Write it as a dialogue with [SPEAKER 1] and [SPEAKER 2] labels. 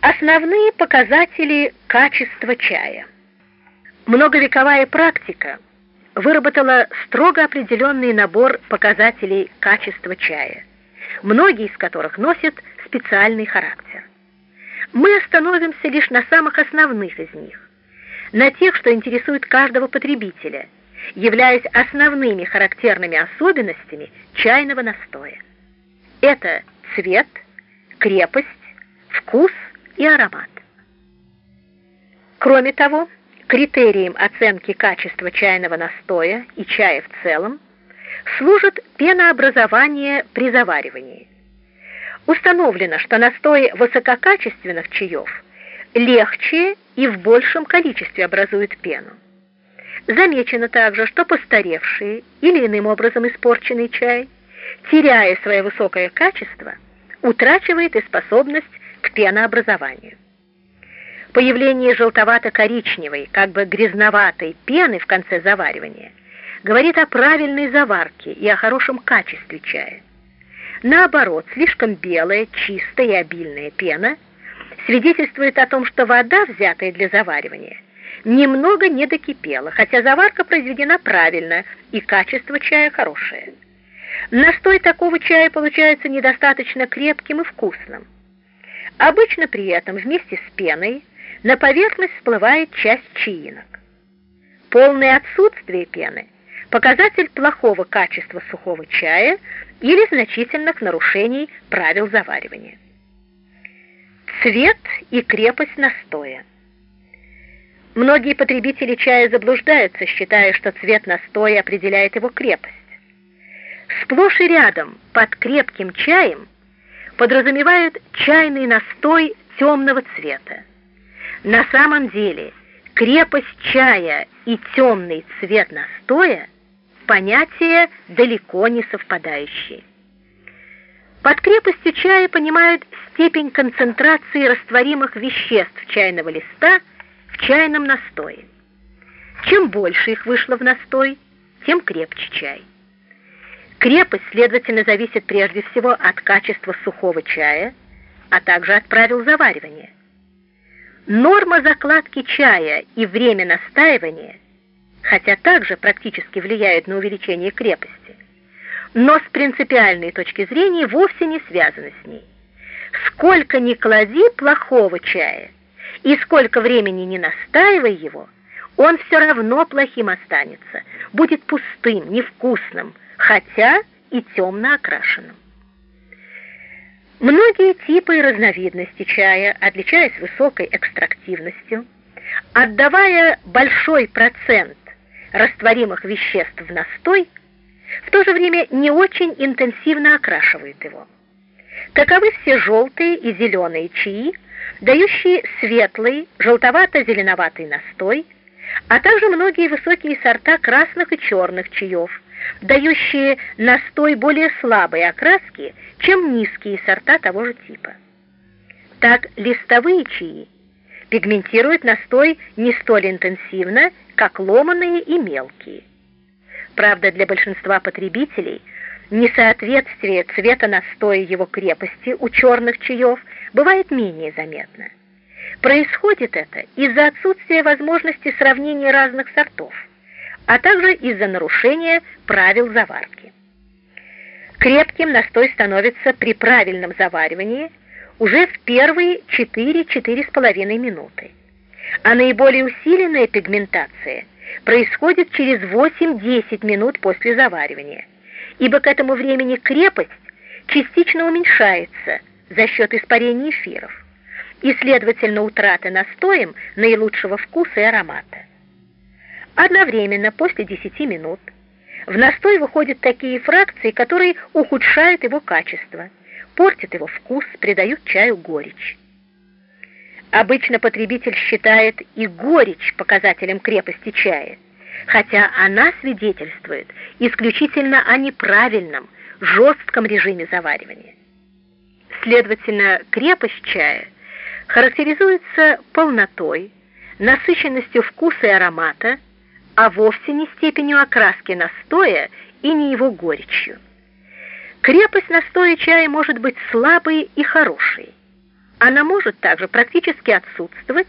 [SPEAKER 1] Основные показатели качества чая. Многовековая практика выработала строго определенный набор показателей качества чая, многие из которых носят специальный характер. Мы остановимся лишь на самых основных из них, на тех, что интересуют каждого потребителя, являясь основными характерными особенностями чайного настоя. Это цвет, крепость, вкус и аромат. Кроме того, критерием оценки качества чайного настоя и чая в целом служит пенообразование при заваривании. Установлено, что настои высококачественных чаев легче и в большем количестве образуют пену. Замечено также, что постаревший или иным образом испорченный чай, теряя свое высокое качество, утрачивает и способность к пенообразованию. Появление желтовато-коричневой, как бы грязноватой пены в конце заваривания говорит о правильной заварке и о хорошем качестве чая. Наоборот, слишком белая, чистая и обильная пена свидетельствует о том, что вода, взятая для заваривания, немного не докипела, хотя заварка произведена правильно и качество чая хорошее. Настой такого чая получается недостаточно крепким и вкусным. Обычно при этом вместе с пеной на поверхность всплывает часть чаинок. Полное отсутствие пены – показатель плохого качества сухого чая или значительных нарушений правил заваривания. Цвет и крепость настоя. Многие потребители чая заблуждаются, считая, что цвет настоя определяет его крепость. Сплошь и рядом под крепким чаем подразумевают чайный настой темного цвета. На самом деле крепость чая и темный цвет настоя – понятия далеко не совпадающие. Под крепостью чая понимают степень концентрации растворимых веществ чайного листа в чайном настое. Чем больше их вышло в настой, тем крепче чай. Крепость, следовательно, зависит прежде всего от качества сухого чая, а также от правил заваривания. Норма закладки чая и время настаивания, хотя также практически влияют на увеличение крепости, но с принципиальной точки зрения вовсе не связаны с ней. Сколько ни клади плохого чая и сколько времени не настаивай его, он все равно плохим останется, будет пустым, невкусным, хотя и темно окрашенным. Многие типы и разновидности чая, отличаясь высокой экстрактивностью, отдавая большой процент растворимых веществ в настой, в то же время не очень интенсивно окрашивают его. Таковы все желтые и зеленые чаи, дающие светлый, желтовато-зеленоватый настой, а также многие высокие сорта красных и черных чаев, дающие настой более слабой окраски, чем низкие сорта того же типа. Так листовые чаи пигментируют настой не столь интенсивно, как ломаные и мелкие. Правда, для большинства потребителей несоответствие цвета настоя его крепости у черных чаев бывает менее заметно. Происходит это из-за отсутствия возможности сравнения разных сортов а также из-за нарушения правил заварки. Крепким настой становится при правильном заваривании уже в первые 4-4,5 минуты, а наиболее усиленная пигментация происходит через 8-10 минут после заваривания, ибо к этому времени крепость частично уменьшается за счет испарения эфиров и, следовательно, утраты настоем наилучшего вкуса и аромата. Одновременно, после 10 минут, в настой выходят такие фракции, которые ухудшают его качество, портят его вкус, придают чаю горечь. Обычно потребитель считает и горечь показателем крепости чая, хотя она свидетельствует исключительно о неправильном, жестком режиме заваривания. Следовательно, крепость чая характеризуется полнотой, насыщенностью вкуса и аромата, а вовсе не степенью окраски настоя и не его горечью. Крепость настоя чая может быть слабой и хорошей. Она может также практически отсутствовать